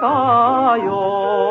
かよ。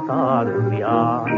渡